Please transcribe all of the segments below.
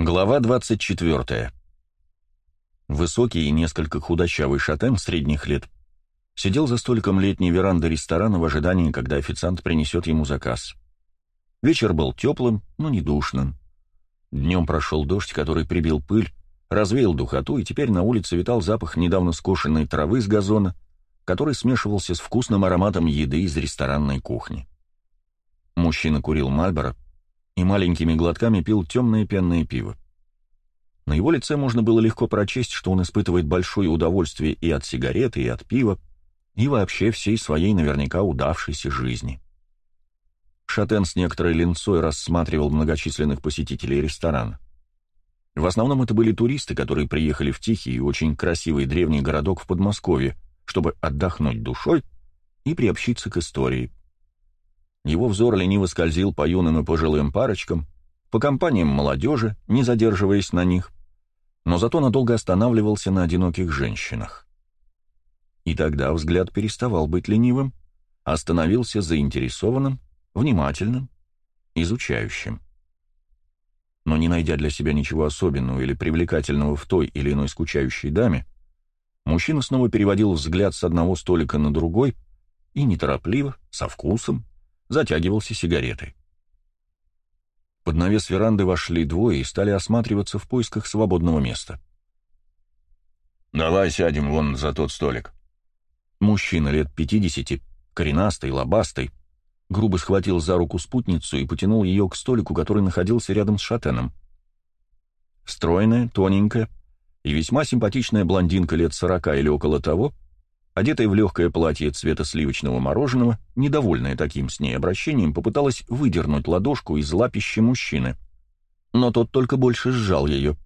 Глава 24. Высокий и несколько худощавый шатен средних лет сидел за столиком летней веранды ресторана в ожидании, когда официант принесет ему заказ. Вечер был теплым, но не душным. Днем прошел дождь, который прибил пыль, развеял духоту, и теперь на улице витал запах недавно скошенной травы с газона, который смешивался с вкусным ароматом еды из ресторанной кухни. Мужчина курил Мальборо и маленькими глотками пил темное пенное пиво. На его лице можно было легко прочесть, что он испытывает большое удовольствие и от сигареты, и от пива, и вообще всей своей наверняка удавшейся жизни. Шатен с некоторой линцой рассматривал многочисленных посетителей ресторана. В основном это были туристы, которые приехали в тихий и очень красивый древний городок в Подмосковье, чтобы отдохнуть душой и приобщиться к истории. Его взор лениво скользил по юным и пожилым парочкам, по компаниям молодежи, не задерживаясь на них, но зато надолго останавливался на одиноких женщинах. И тогда взгляд переставал быть ленивым, а становился заинтересованным, внимательным, изучающим. Но не найдя для себя ничего особенного или привлекательного в той или иной скучающей даме, мужчина снова переводил взгляд с одного столика на другой и неторопливо, со вкусом, затягивался сигаретой. Под навес веранды вошли двое и стали осматриваться в поисках свободного места. «Давай сядем вон за тот столик». Мужчина лет пятидесяти, коренастый, лобастый, грубо схватил за руку спутницу и потянул ее к столику, который находился рядом с шатеном. Стройная, тоненькая и весьма симпатичная блондинка лет сорока или около того — одетая в легкое платье цвета сливочного мороженого, недовольная таким с ней обращением, попыталась выдернуть ладошку из лапища мужчины. Но тот только больше сжал ее.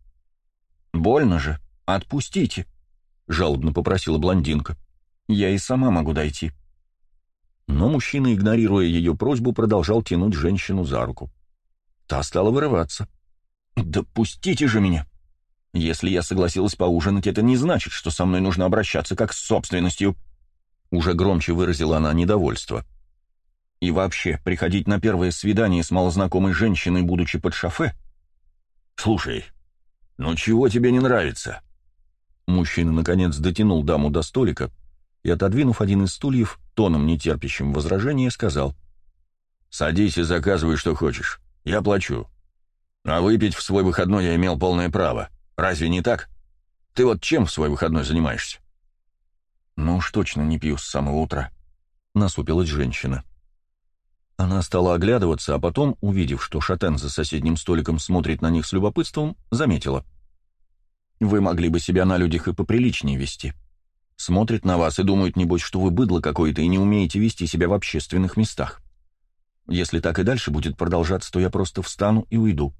«Больно же. Отпустите», — жалобно попросила блондинка. «Я и сама могу дойти». Но мужчина, игнорируя ее просьбу, продолжал тянуть женщину за руку. Та стала вырываться. «Да пустите же меня!» Если я согласилась поужинать, это не значит, что со мной нужно обращаться как с собственностью. Уже громче выразила она недовольство. И вообще, приходить на первое свидание с малознакомой женщиной, будучи под шофе? Слушай, ну чего тебе не нравится? Мужчина, наконец, дотянул даму до столика и, отодвинув один из стульев, тоном нетерпящим возражения, сказал. «Садись и заказывай, что хочешь. Я плачу. А выпить в свой выходной я имел полное право. Разве не так? Ты вот чем в свой выходной занимаешься?» «Ну уж точно не пью с самого утра», — насупилась женщина. Она стала оглядываться, а потом, увидев, что Шатен за соседним столиком смотрит на них с любопытством, заметила. «Вы могли бы себя на людях и поприличнее вести. Смотрят на вас и думают, небось, что вы быдло какое-то и не умеете вести себя в общественных местах. Если так и дальше будет продолжаться, то я просто встану и уйду».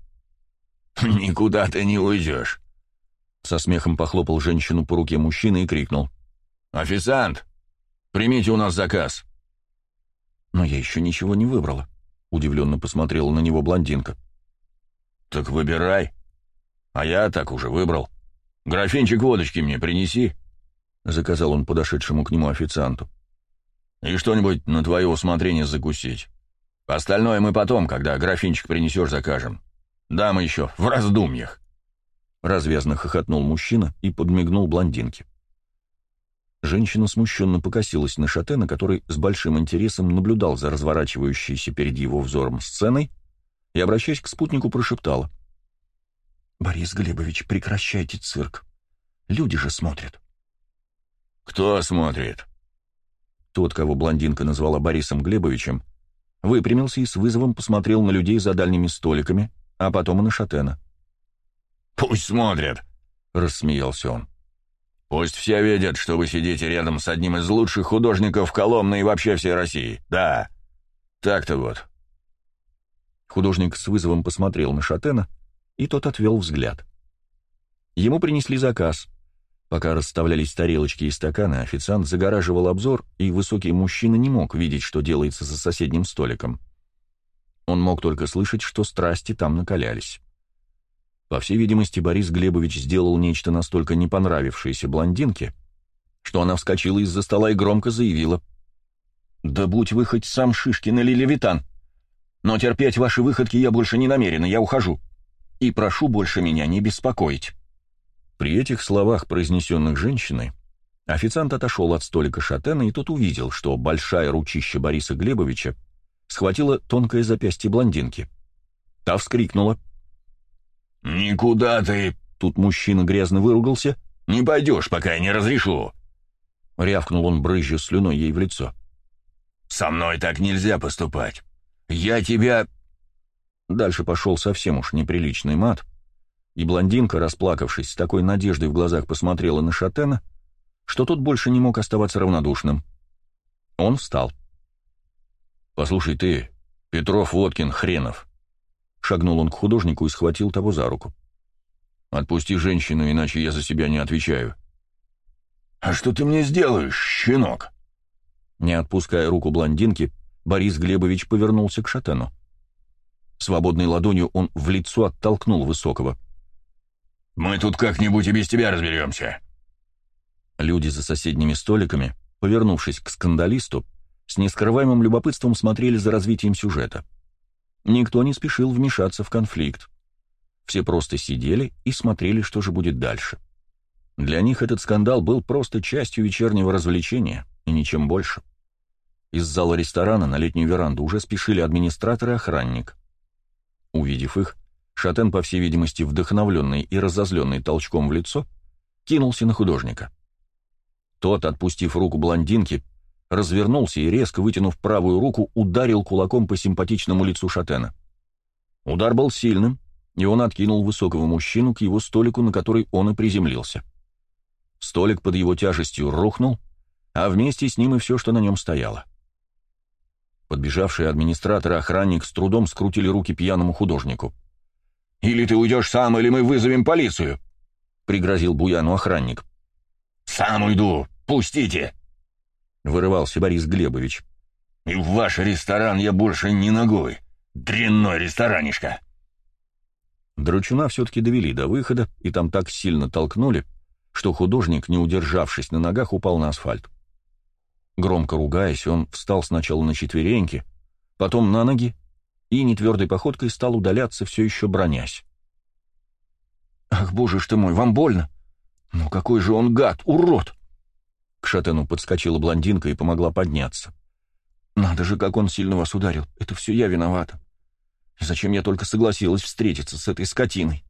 «Никуда ты не уйдешь. Со смехом похлопал женщину по руке мужчины и крикнул. «Официант! Примите у нас заказ!» «Но я еще ничего не выбрала», — удивленно посмотрела на него блондинка. «Так выбирай. А я так уже выбрал. Графинчик водочки мне принеси», — заказал он подошедшему к нему официанту. «И что-нибудь на твое усмотрение закусить. Остальное мы потом, когда графинчик принесешь, закажем. Дамы еще в раздумьях». Развязно хохотнул мужчина и подмигнул блондинке. Женщина смущенно покосилась на Шатена, который с большим интересом наблюдал за разворачивающейся перед его взором сценой и, обращаясь к спутнику, прошептала. «Борис Глебович, прекращайте цирк. Люди же смотрят». «Кто смотрит?» Тот, кого блондинка назвала Борисом Глебовичем, выпрямился и с вызовом посмотрел на людей за дальними столиками, а потом и на Шатена. «Пусть смотрят», — рассмеялся он. «Пусть все видят, что вы сидите рядом с одним из лучших художников Коломны и вообще всей России. Да, так-то вот». Художник с вызовом посмотрел на Шатена, и тот отвел взгляд. Ему принесли заказ. Пока расставлялись тарелочки и стаканы, официант загораживал обзор, и высокий мужчина не мог видеть, что делается за соседним столиком. Он мог только слышать, что страсти там накалялись. По всей видимости, Борис Глебович сделал нечто настолько не понравившееся блондинке, что она вскочила из-за стола и громко заявила. «Да будь вы хоть сам Шишкин или Левитан! Но терпеть ваши выходки я больше не намерена, я ухожу. И прошу больше меня не беспокоить». При этих словах, произнесенных женщиной, официант отошел от столика шатена, и тот увидел, что большая ручища Бориса Глебовича схватила тонкое запястье блондинки. Та вскрикнула. «Никуда ты!» — тут мужчина грязно выругался. «Не пойдешь, пока я не разрешу!» Рявкнул он, брызжа слюной ей в лицо. «Со мной так нельзя поступать! Я тебя...» Дальше пошел совсем уж неприличный мат, и блондинка, расплакавшись, с такой надеждой в глазах посмотрела на Шатена, что тот больше не мог оставаться равнодушным. Он встал. «Послушай ты, Петров, Водкин, Хренов!» Шагнул он к художнику и схватил того за руку. «Отпусти женщину, иначе я за себя не отвечаю». «А что ты мне сделаешь, щенок?» Не отпуская руку блондинки, Борис Глебович повернулся к Шатену. Свободной ладонью он в лицо оттолкнул Высокого. «Мы тут как-нибудь и без тебя разберемся». Люди за соседними столиками, повернувшись к скандалисту, с нескрываемым любопытством смотрели за развитием сюжета. Никто не спешил вмешаться в конфликт. Все просто сидели и смотрели, что же будет дальше. Для них этот скандал был просто частью вечернего развлечения и ничем больше. Из зала ресторана на летнюю веранду уже спешили администратор и охранник. Увидев их, Шатен, по всей видимости, вдохновленный и разозленный толчком в лицо, кинулся на художника. Тот, отпустив руку блондинки, развернулся и, резко вытянув правую руку, ударил кулаком по симпатичному лицу Шатена. Удар был сильным, и он откинул высокого мужчину к его столику, на который он и приземлился. Столик под его тяжестью рухнул, а вместе с ним и все, что на нем стояло. Подбежавшие администраторы и охранник с трудом скрутили руки пьяному художнику. «Или ты уйдешь сам, или мы вызовем полицию!» — пригрозил Буяну охранник. «Сам уйду! Пустите!» — вырывался Борис Глебович. «И в ваш ресторан я больше не ногой! Дрянной ресторанишка!» Дручуна все-таки довели до выхода, и там так сильно толкнули, что художник, не удержавшись на ногах, упал на асфальт. Громко ругаясь, он встал сначала на четвереньки, потом на ноги и нетвердой походкой стал удаляться, все еще бронясь. «Ах, боже ж ты мой, вам больно? Ну какой же он гад, урод!» К шатену подскочила блондинка и помогла подняться. «Надо же, как он сильно вас ударил. Это все я виновата. зачем я только согласилась встретиться с этой скотиной?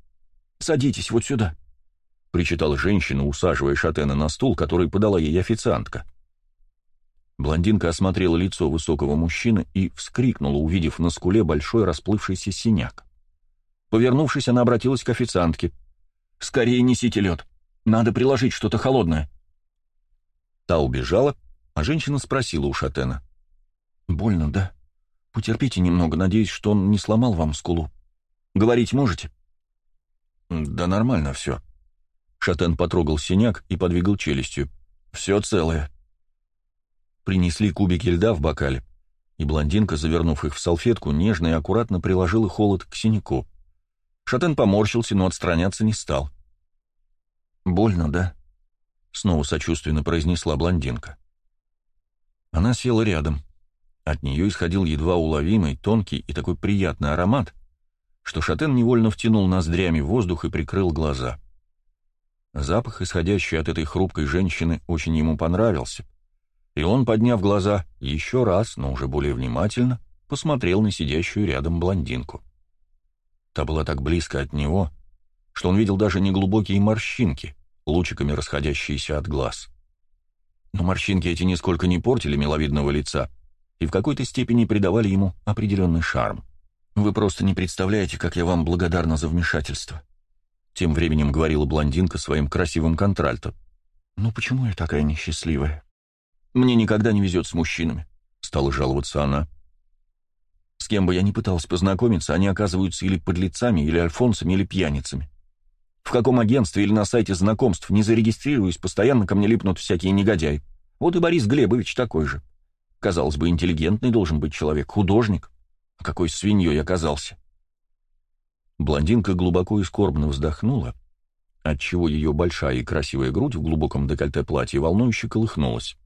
Садитесь вот сюда», — причитала женщина, усаживая шатена на стул, который подала ей официантка. Блондинка осмотрела лицо высокого мужчины и вскрикнула, увидев на скуле большой расплывшийся синяк. Повернувшись, она обратилась к официантке. «Скорее несите лед. Надо приложить что-то холодное». Та убежала, а женщина спросила у Шатена. «Больно, да? Потерпите немного, надеюсь, что он не сломал вам скулу. Говорить можете?» «Да нормально все». Шатен потрогал синяк и подвигал челюстью. «Все целое». Принесли кубики льда в бокале, и блондинка, завернув их в салфетку, нежно и аккуратно приложила холод к синяку. Шатен поморщился, но отстраняться не стал. «Больно, да?» — снова сочувственно произнесла блондинка. Она села рядом. От нее исходил едва уловимый, тонкий и такой приятный аромат, что Шатен невольно втянул ноздрями воздух и прикрыл глаза. Запах, исходящий от этой хрупкой женщины, очень ему понравился, и он, подняв глаза, еще раз, но уже более внимательно, посмотрел на сидящую рядом блондинку. Та была так близко от него, что он видел даже неглубокие морщинки, лучиками расходящиеся от глаз. Но морщинки эти нисколько не портили миловидного лица и в какой-то степени придавали ему определенный шарм. «Вы просто не представляете, как я вам благодарна за вмешательство», тем временем говорила блондинка своим красивым контральто. «Ну почему я такая несчастливая?» Мне никогда не везет с мужчинами», — стала жаловаться она. «С кем бы я ни пытался познакомиться, они оказываются или подлецами, или альфонсами, или пьяницами. В каком агентстве или на сайте знакомств не зарегистрируюсь, постоянно ко мне липнут всякие негодяи. Вот и Борис Глебович такой же. Казалось бы, интеллигентный должен быть человек, художник. А какой свиньей оказался». Блондинка глубоко и скорбно вздохнула, отчего ее большая и красивая грудь в глубоком декольте платья волнующе колыхнулась.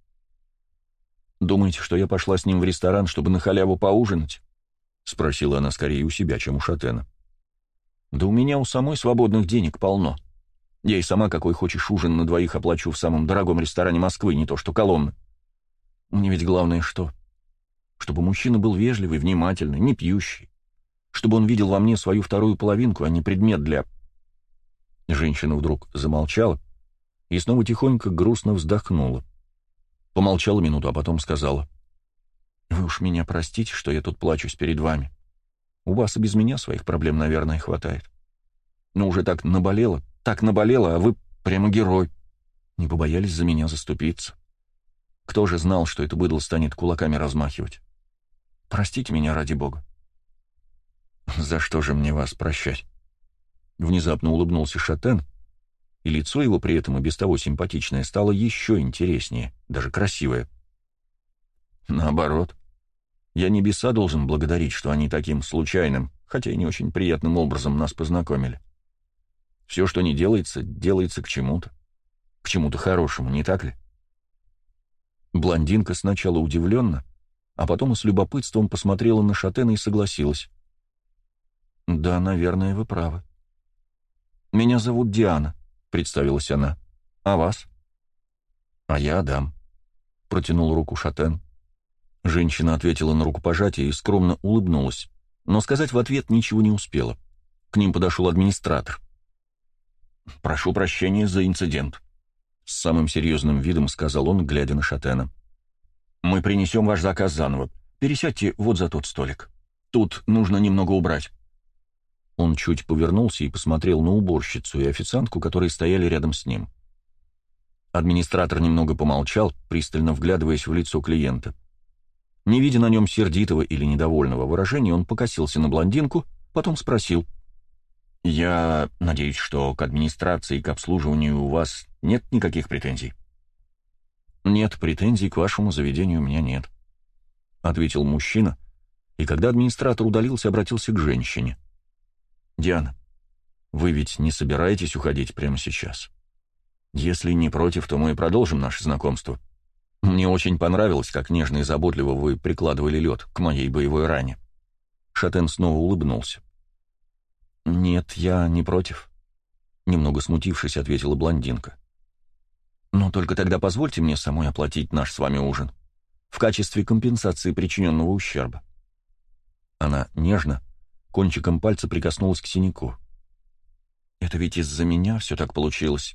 Думаете, что я пошла с ним в ресторан, чтобы на халяву поужинать?» — спросила она скорее у себя, чем у Шатена. Да у меня у самой свободных денег полно. Я и сама какой хочешь ужин на двоих оплачу в самом дорогом ресторане Москвы, не то что Коломны. Мне ведь главное что? Чтобы мужчина был вежливый, внимательный, не пьющий. Чтобы он видел во мне свою вторую половинку, а не предмет для... Женщина вдруг замолчала и снова тихонько грустно вздохнула. Помолчала минуту, а потом сказала. «Вы уж меня простите, что я тут плачусь перед вами. У вас и без меня своих проблем, наверное, хватает. Но уже так наболело, так наболело, а вы прямо герой. Не побоялись за меня заступиться. Кто же знал, что это быдло станет кулаками размахивать? Простите меня ради бога. За что же мне вас прощать? Внезапно улыбнулся Шатен, и лицо его при этом и без того симпатичное стало еще интереснее, даже красивое. Наоборот. Я небеса должен благодарить, что они таким случайным, хотя и не очень приятным образом нас познакомили. Все, что не делается, делается к чему-то. К чему-то хорошему, не так ли? Блондинка сначала удивленно, а потом с любопытством посмотрела на Шатена и согласилась. «Да, наверное, вы правы». «Меня зовут Диана», — представилась она. «А вас?» «А я Адам», — протянул руку Шатен. Женщина ответила на рукопожатие и скромно улыбнулась, но сказать в ответ ничего не успела. К ним подошел администратор. «Прошу прощения за инцидент», — с самым серьезным видом сказал он, глядя на Шатена. «Мы принесем ваш заказ заново. Пересядьте вот за тот столик. Тут нужно немного убрать». Он чуть повернулся и посмотрел на уборщицу и официантку, которые стояли рядом с ним. Администратор немного помолчал, пристально вглядываясь в лицо клиента. Не видя на нем сердитого или недовольного выражения, он покосился на блондинку, потом спросил. «Я надеюсь, что к администрации и к обслуживанию у вас нет никаких претензий?» «Нет, претензий к вашему заведению у меня нет», — ответил мужчина, и когда администратор удалился, обратился к женщине. «Диана, вы ведь не собираетесь уходить прямо сейчас? Если не против, то мы и продолжим наше знакомство. Мне очень понравилось, как нежно и заботливо вы прикладывали лед к моей боевой ране». Шатен снова улыбнулся. «Нет, я не против», — немного смутившись, ответила блондинка. «Но только тогда позвольте мне самой оплатить наш с вами ужин в качестве компенсации причиненного ущерба». Она нежно, кончиком пальца прикоснулась к синяку. «Это ведь из-за меня все так получилось.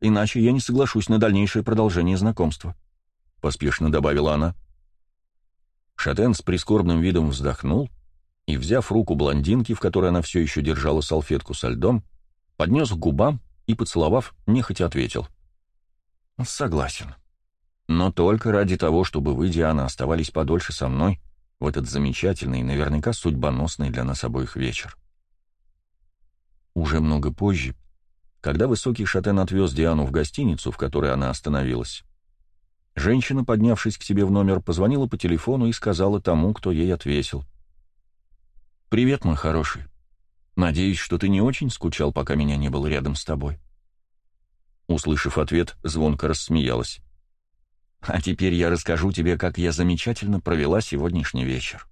Иначе я не соглашусь на дальнейшее продолжение знакомства», — поспешно добавила она. Шатен с прискорбным видом вздохнул и, взяв руку блондинки, в которой она все еще держала салфетку со льдом, поднес к губам и, поцеловав, нехотя ответил. «Согласен. Но только ради того, чтобы вы, Диана, оставались подольше со мной в этот замечательный и наверняка судьбоносный для нас обоих вечер. Уже много позже, когда высокий шатен отвез Диану в гостиницу, в которой она остановилась, женщина, поднявшись к себе в номер, позвонила по телефону и сказала тому, кто ей отвесил. «Привет, мой хороший. Надеюсь, что ты не очень скучал, пока меня не было рядом с тобой». Услышав ответ, звонко рассмеялась. А теперь я расскажу тебе, как я замечательно провела сегодняшний вечер.